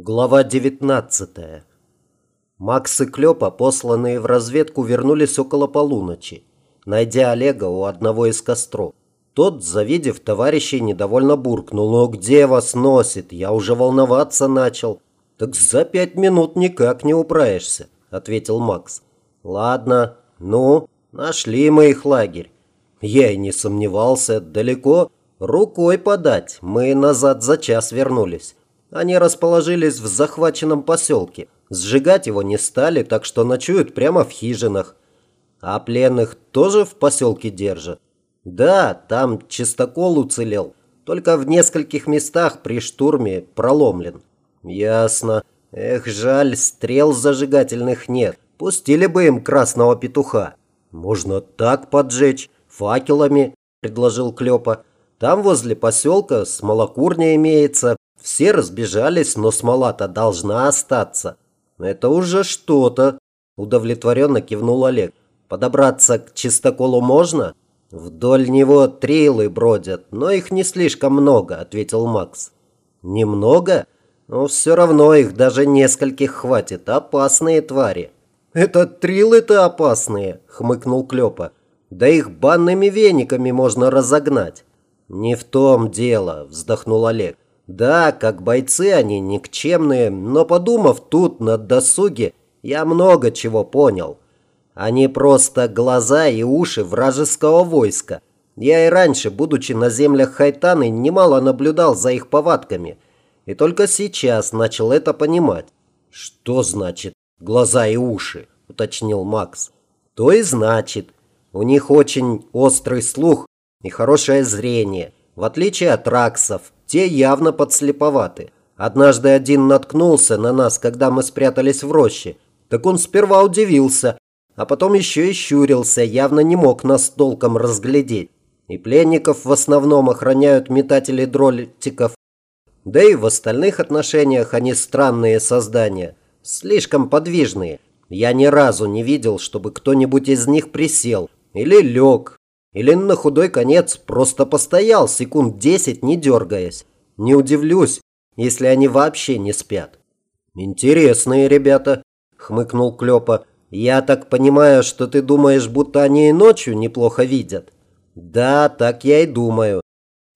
Глава 19. Макс и Клёпа, посланные в разведку, вернулись около полуночи, найдя Олега у одного из костров. Тот, завидев товарищей, недовольно буркнул. «Ну где вас носит? Я уже волноваться начал». «Так за пять минут никак не управишься», — ответил Макс. «Ладно, ну, нашли мы их лагерь». Я и не сомневался, далеко, рукой подать, мы назад за час вернулись. Они расположились в захваченном поселке. Сжигать его не стали, так что ночуют прямо в хижинах. А пленных тоже в поселке держат? Да, там чистокол уцелел. Только в нескольких местах при штурме проломлен. Ясно. Эх, жаль, стрел зажигательных нет. Пустили бы им красного петуха. Можно так поджечь, факелами, предложил Клёпа. Там возле поселка смолокурня имеется, все разбежались, но смола-то должна остаться. Это уже что-то, удовлетворенно кивнул Олег. Подобраться к чистоколу можно? Вдоль него трилы бродят, но их не слишком много, ответил Макс. Немного? Но все равно их даже нескольких хватит. Опасные твари. Это трилы-то опасные, хмыкнул Клёпа. Да их банными вениками можно разогнать. Не в том дело, вздохнул Олег. Да, как бойцы они никчемные, но подумав тут на досуге, я много чего понял. Они просто глаза и уши вражеского войска. Я и раньше, будучи на землях Хайтаны, немало наблюдал за их повадками. И только сейчас начал это понимать. «Что значит глаза и уши?» – уточнил Макс. «То и значит. У них очень острый слух и хорошее зрение, в отличие от раксов, те явно подслеповаты. Однажды один наткнулся на нас, когда мы спрятались в роще. Так он сперва удивился, а потом еще и щурился, явно не мог нас толком разглядеть. И пленников в основном охраняют метатели дротиков. Да и в остальных отношениях они странные создания, слишком подвижные. Я ни разу не видел, чтобы кто-нибудь из них присел или лег, или на худой конец просто постоял секунд десять, не дергаясь. Не удивлюсь, если они вообще не спят. «Интересные ребята», – хмыкнул Клёпа. «Я так понимаю, что ты думаешь, будто они и ночью неплохо видят?» «Да, так я и думаю.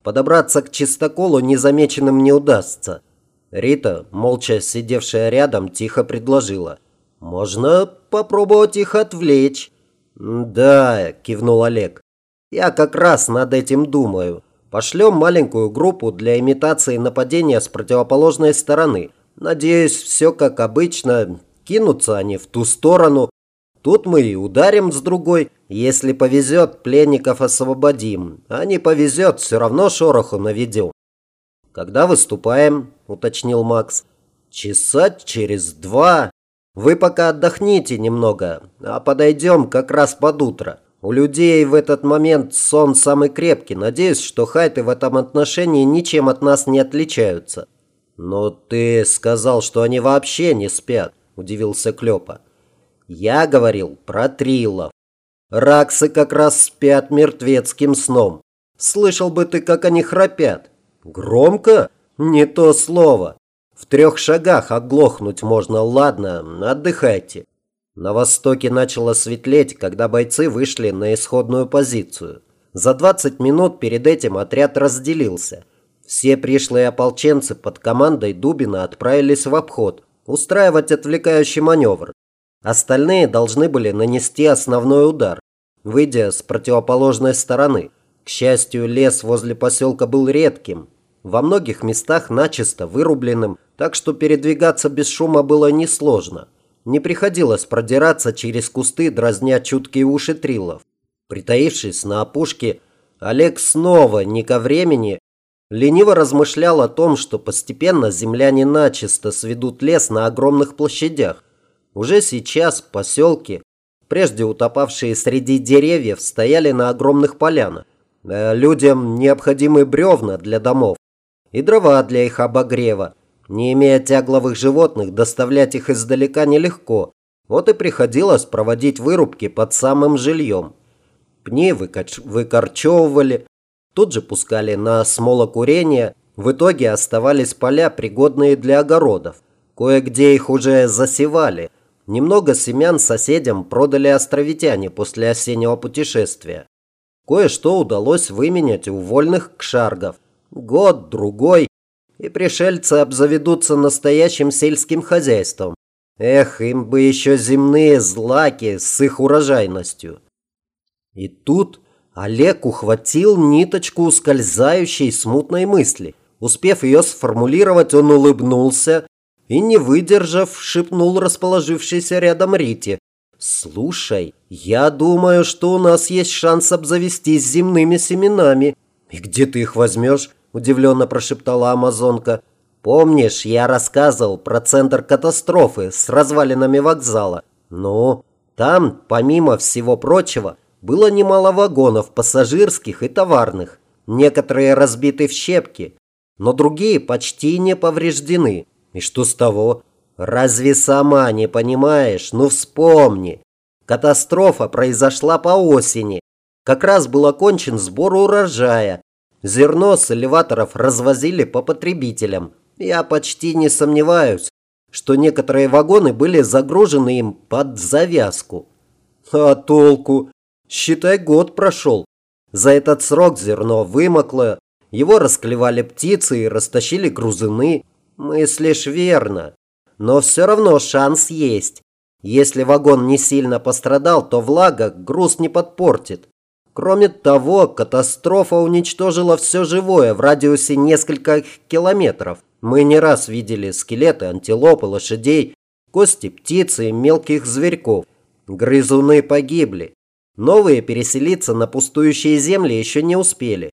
Подобраться к чистоколу незамеченным не удастся». Рита, молча сидевшая рядом, тихо предложила. «Можно попробовать их отвлечь». «Да», – кивнул Олег. Я как раз над этим думаю. Пошлем маленькую группу для имитации нападения с противоположной стороны. Надеюсь, все как обычно. Кинутся они в ту сторону. Тут мы и ударим с другой. Если повезет, пленников освободим. А не повезет, все равно шороху наведем. «Когда выступаем?» – уточнил Макс. «Часа через два. Вы пока отдохните немного, а подойдем как раз под утро. У людей в этот момент сон самый крепкий. Надеюсь, что хайты в этом отношении ничем от нас не отличаются. Но ты сказал, что они вообще не спят, удивился Клёпа. Я говорил про трилов. Раксы как раз спят мертвецким сном. Слышал бы ты, как они храпят. Громко? Не то слово. В трех шагах оглохнуть можно, ладно, отдыхайте. На востоке начало светлеть, когда бойцы вышли на исходную позицию. За 20 минут перед этим отряд разделился. Все пришлые ополченцы под командой Дубина отправились в обход, устраивать отвлекающий маневр. Остальные должны были нанести основной удар, выйдя с противоположной стороны. К счастью, лес возле поселка был редким, во многих местах начисто вырубленным, так что передвигаться без шума было несложно. Не приходилось продираться через кусты, дразня чуткие уши трилов. Притаившись на опушке, Олег снова, не ко времени, лениво размышлял о том, что постепенно земляне начисто сведут лес на огромных площадях. Уже сейчас поселки, прежде утопавшие среди деревьев, стояли на огромных полянах. Э, людям необходимы бревна для домов и дрова для их обогрева. Не имея тягловых животных, доставлять их издалека нелегко. Вот и приходилось проводить вырубки под самым жильем. Пни выкоч... выкорчевывали, тут же пускали на смолокурение. В итоге оставались поля, пригодные для огородов. Кое-где их уже засевали. Немного семян соседям продали островитяне после осеннего путешествия. Кое-что удалось выменять у вольных кшаргов. Год, другой, и пришельцы обзаведутся настоящим сельским хозяйством. Эх, им бы еще земные злаки с их урожайностью. И тут Олег ухватил ниточку ускользающей смутной мысли. Успев ее сформулировать, он улыбнулся и, не выдержав, шепнул расположившейся рядом Рите. «Слушай, я думаю, что у нас есть шанс обзавестись земными семенами». «И где ты их возьмешь?» – удивленно прошептала Амазонка. «Помнишь, я рассказывал про центр катастрофы с развалинами вокзала? Ну, там, помимо всего прочего, было немало вагонов пассажирских и товарных. Некоторые разбиты в щепки, но другие почти не повреждены. И что с того? Разве сама не понимаешь? Ну вспомни. Катастрофа произошла по осени. Как раз был окончен сбор урожая. Зерно с элеваторов развозили по потребителям. Я почти не сомневаюсь, что некоторые вагоны были загружены им под завязку. А толку? Считай, год прошел. За этот срок зерно вымокло, его расклевали птицы и растащили грузыны. Мыслишь верно. Но все равно шанс есть. Если вагон не сильно пострадал, то влага груз не подпортит. Кроме того, катастрофа уничтожила все живое в радиусе нескольких километров. Мы не раз видели скелеты антилоп и лошадей, кости птиц и мелких зверьков. Грызуны погибли. Новые переселиться на пустующие земли еще не успели.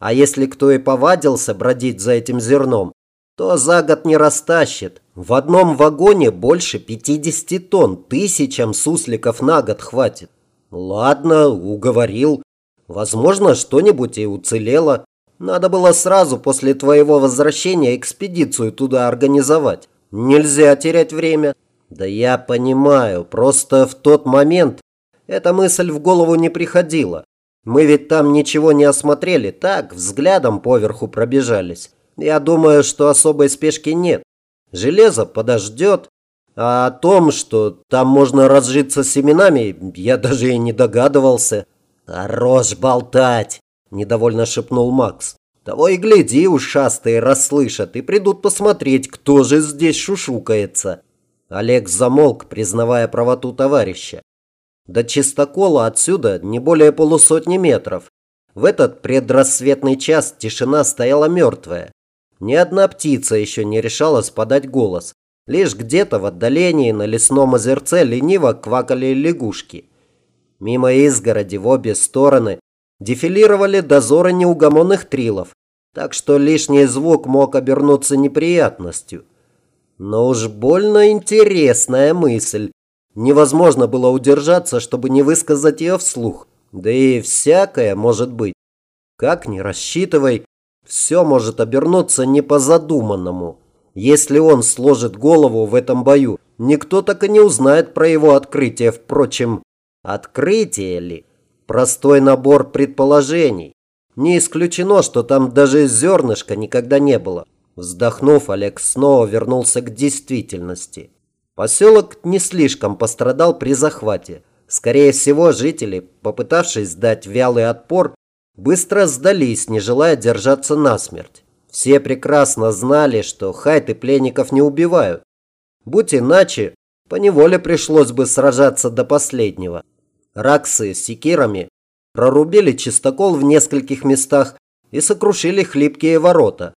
А если кто и повадился бродить за этим зерном, то за год не растащит. В одном вагоне больше 50 тонн, тысячам сусликов на год хватит. Ладно, уговорил. Возможно, что-нибудь и уцелело. Надо было сразу после твоего возвращения экспедицию туда организовать. Нельзя терять время. Да я понимаю, просто в тот момент эта мысль в голову не приходила. Мы ведь там ничего не осмотрели, так, взглядом поверху пробежались. Я думаю, что особой спешки нет. Железо подождет. А о том, что там можно разжиться семенами, я даже и не догадывался. «Хорош болтать!» – недовольно шепнул Макс. «Того и гляди, ушастые расслышат и придут посмотреть, кто же здесь шушукается». Олег замолк, признавая правоту товарища. До чистокола отсюда не более полусотни метров. В этот предрассветный час тишина стояла мертвая. Ни одна птица еще не решалась подать голос. Лишь где-то в отдалении на лесном озерце лениво квакали лягушки. Мимо изгороди в обе стороны дефилировали дозоры неугомонных трилов, так что лишний звук мог обернуться неприятностью. Но уж больно интересная мысль. Невозможно было удержаться, чтобы не высказать ее вслух. Да и всякое может быть. Как ни рассчитывай, все может обернуться не по задуманному. Если он сложит голову в этом бою, никто так и не узнает про его открытие. Впрочем, открытие ли? Простой набор предположений. Не исключено, что там даже зернышка никогда не было. Вздохнув, Олег снова вернулся к действительности. Поселок не слишком пострадал при захвате. Скорее всего, жители, попытавшись дать вялый отпор, быстро сдались, не желая держаться насмерть. Все прекрасно знали, что хайты пленников не убивают. Будь иначе, поневоле пришлось бы сражаться до последнего. Раксы с секирами прорубили чистокол в нескольких местах и сокрушили хлипкие ворота.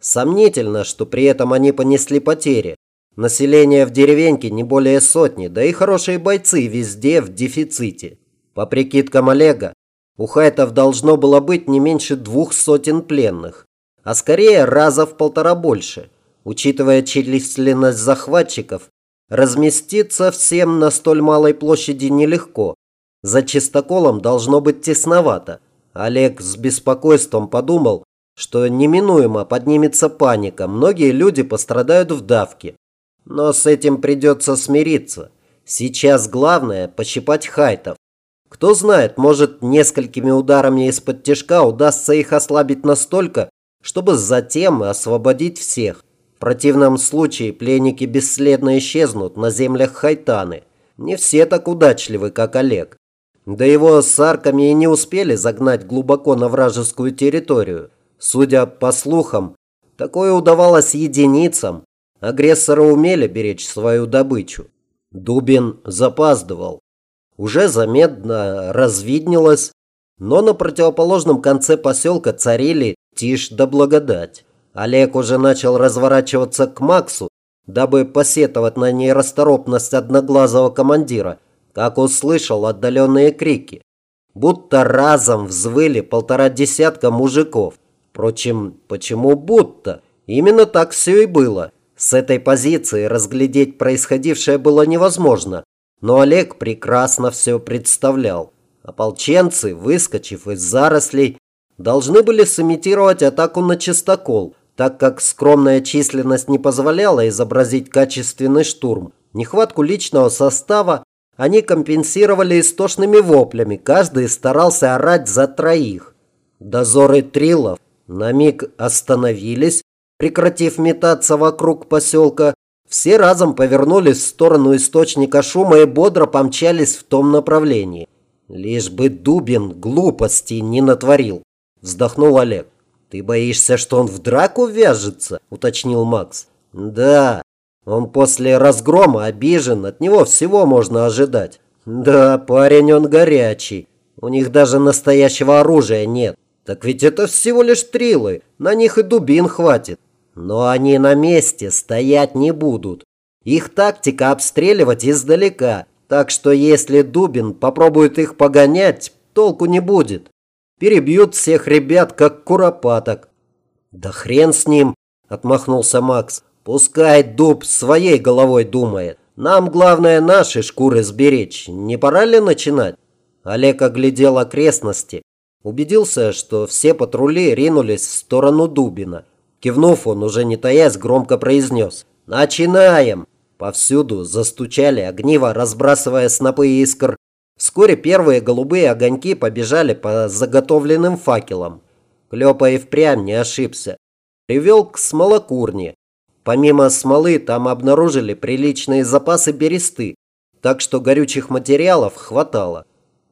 Сомнительно, что при этом они понесли потери. Население в деревеньке не более сотни, да и хорошие бойцы везде в дефиците. По прикидкам Олега, у хайтов должно было быть не меньше двух сотен пленных, а скорее раза в полтора больше. Учитывая численность захватчиков, разместиться всем на столь малой площади нелегко. За чистоколом должно быть тесновато. Олег с беспокойством подумал, что неминуемо поднимется паника, многие люди пострадают в давке. Но с этим придется смириться. Сейчас главное – пощипать хайтов. Кто знает, может, несколькими ударами из-под тяжка удастся их ослабить настолько, чтобы затем освободить всех. В противном случае пленники бесследно исчезнут на землях Хайтаны. Не все так удачливы, как Олег. Да его с арками и не успели загнать глубоко на вражескую территорию. Судя по слухам, такое удавалось единицам. Агрессоры умели беречь свою добычу. Дубин запаздывал. Уже заметно развиднилось, но на противоположном конце поселка царили тишь да благодать. Олег уже начал разворачиваться к Максу, дабы посетовать на нерасторопность одноглазого командира, как услышал отдаленные крики. Будто разом взвыли полтора десятка мужиков. Впрочем, почему будто? Именно так все и было. С этой позиции разглядеть происходившее было невозможно, но Олег прекрасно все представлял. Ополченцы, выскочив из зарослей, должны были сымитировать атаку на чистокол – так как скромная численность не позволяла изобразить качественный штурм. Нехватку личного состава они компенсировали истошными воплями, каждый старался орать за троих. Дозоры трилов на миг остановились, прекратив метаться вокруг поселка, все разом повернулись в сторону источника шума и бодро помчались в том направлении. Лишь бы Дубин глупости не натворил, вздохнул Олег. «Ты боишься, что он в драку вяжется?» – уточнил Макс. «Да, он после разгрома обижен, от него всего можно ожидать». «Да, парень он горячий. У них даже настоящего оружия нет. Так ведь это всего лишь трилы, на них и дубин хватит. Но они на месте стоять не будут. Их тактика обстреливать издалека, так что если Дубин попробует их погонять, толку не будет. Перебьют всех ребят, как куропаток. Да хрен с ним, отмахнулся Макс. Пускай дуб своей головой думает. Нам главное наши шкуры сберечь. Не пора ли начинать? Олег оглядел окрестности. Убедился, что все патрули ринулись в сторону Дубина. Кивнув, он уже не таясь громко произнес. «Начинаем!» Повсюду застучали огниво, разбрасывая снопы искр. Вскоре первые голубые огоньки побежали по заготовленным факелам. Клёпа и впрямь не ошибся. Привел к смолокурне. Помимо смолы там обнаружили приличные запасы бересты, так что горючих материалов хватало.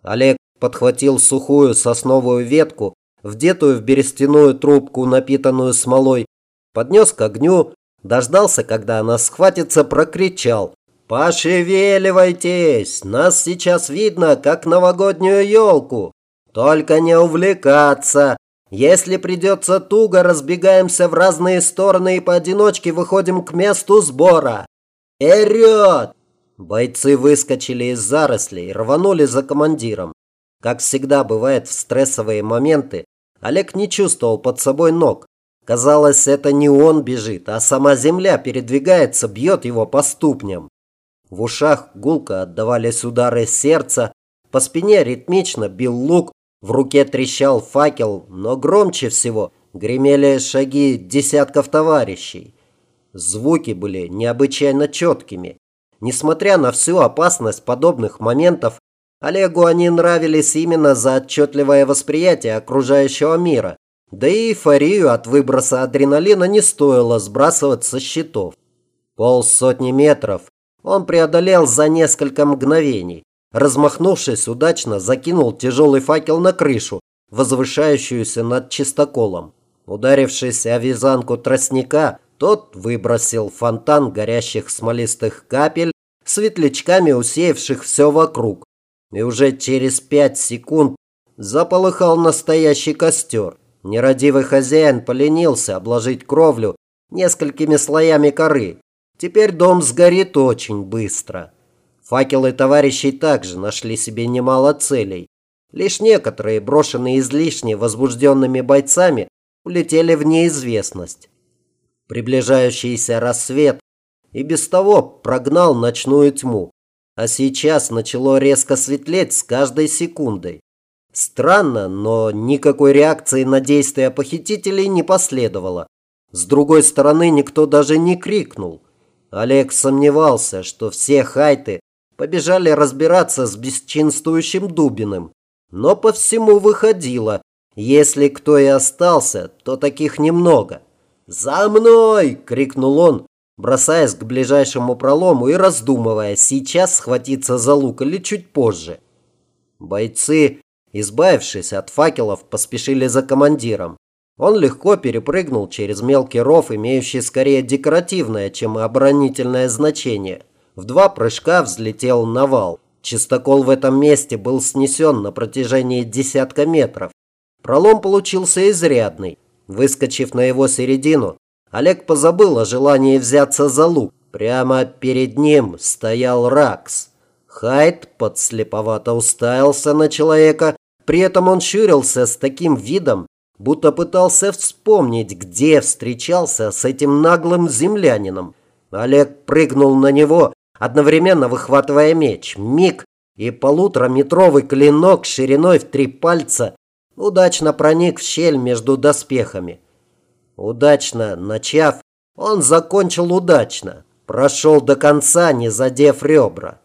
Олег подхватил сухую сосновую ветку, вдетую в берестяную трубку, напитанную смолой, поднес к огню, дождался, когда она схватится, прокричал. «Пошевеливайтесь! Нас сейчас видно, как новогоднюю елку! Только не увлекаться! Если придется туго, разбегаемся в разные стороны и поодиночке выходим к месту сбора! Вперед!» Бойцы выскочили из зарослей и рванули за командиром. Как всегда бывает в стрессовые моменты, Олег не чувствовал под собой ног. Казалось, это не он бежит, а сама земля передвигается, бьет его по ступням. В ушах гулко отдавались удары сердца, по спине ритмично бил лук, в руке трещал факел, но громче всего гремели шаги десятков товарищей. Звуки были необычайно четкими. Несмотря на всю опасность подобных моментов, Олегу они нравились именно за отчетливое восприятие окружающего мира. Да и эйфорию от выброса адреналина не стоило сбрасывать со счетов. Полсотни метров, он преодолел за несколько мгновений. Размахнувшись удачно, закинул тяжелый факел на крышу, возвышающуюся над чистоколом. Ударившись о вязанку тростника, тот выбросил фонтан горящих смолистых капель, светлячками усеявших все вокруг. И уже через пять секунд заполыхал настоящий костер. Нерадивый хозяин поленился обложить кровлю несколькими слоями коры. Теперь дом сгорит очень быстро. Факелы товарищей также нашли себе немало целей. Лишь некоторые, брошенные излишне возбужденными бойцами, улетели в неизвестность. Приближающийся рассвет и без того прогнал ночную тьму, а сейчас начало резко светлеть с каждой секундой. Странно, но никакой реакции на действия похитителей не последовало. С другой стороны, никто даже не крикнул. Олег сомневался, что все хайты побежали разбираться с бесчинствующим Дубиным. Но по всему выходило, если кто и остался, то таких немного. «За мной!» – крикнул он, бросаясь к ближайшему пролому и раздумывая, сейчас схватиться за лук или чуть позже. Бойцы, избавившись от факелов, поспешили за командиром. Он легко перепрыгнул через мелкий ров, имеющий скорее декоративное, чем оборонительное значение. В два прыжка взлетел на вал. Чистокол в этом месте был снесен на протяжении десятка метров. Пролом получился изрядный. Выскочив на его середину, Олег позабыл о желании взяться за лук. Прямо перед ним стоял Ракс. Хайд подслеповато уставился на человека, при этом он щурился с таким видом, будто пытался вспомнить, где встречался с этим наглым землянином. Олег прыгнул на него, одновременно выхватывая меч. Миг, и полутораметровый клинок шириной в три пальца удачно проник в щель между доспехами. Удачно начав, он закончил удачно, прошел до конца, не задев ребра.